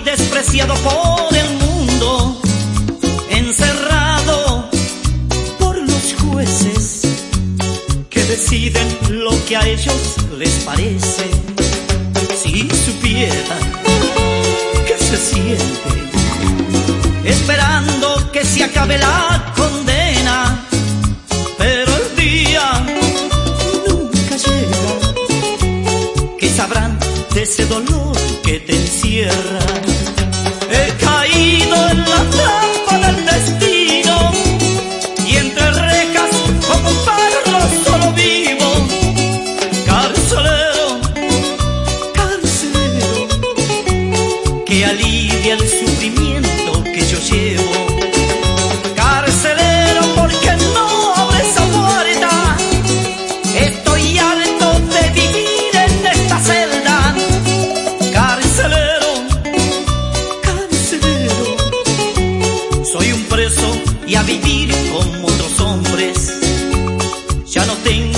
despreciado por el mundo, encerrado por los jueces que deciden lo que a ellos les parece. Si supieran que se siente esperando que se acabe la condena, pero el día nunca llega, que sabrán de ese dolor que te encierra. Que alivia el sufrimiento que yo llevo. Carcelero, porque no abre esa puerta. Estoy harto de vivir en esta celda. Carcelero, carcelero, soy un preso y a vivir como otros hombres. Ya no tengo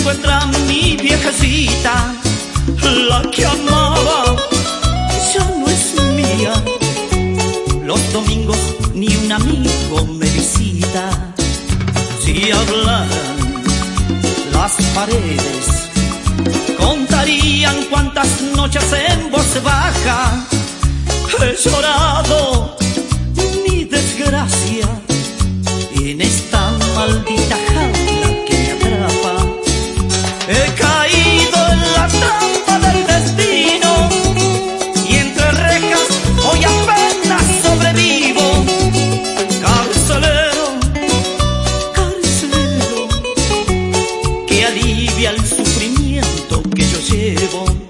encuentra mi viejecita, la que amaba ya no es mía. Los domingos ni un amigo me visita. Si hablaran las paredes, contarían cuántas noches en voz baja he llorado He caído en la trampa del destino y entre rejas hoy apenas sobrevivo. Carcelero, carcelero, que alivia el sufrimiento que yo llevo.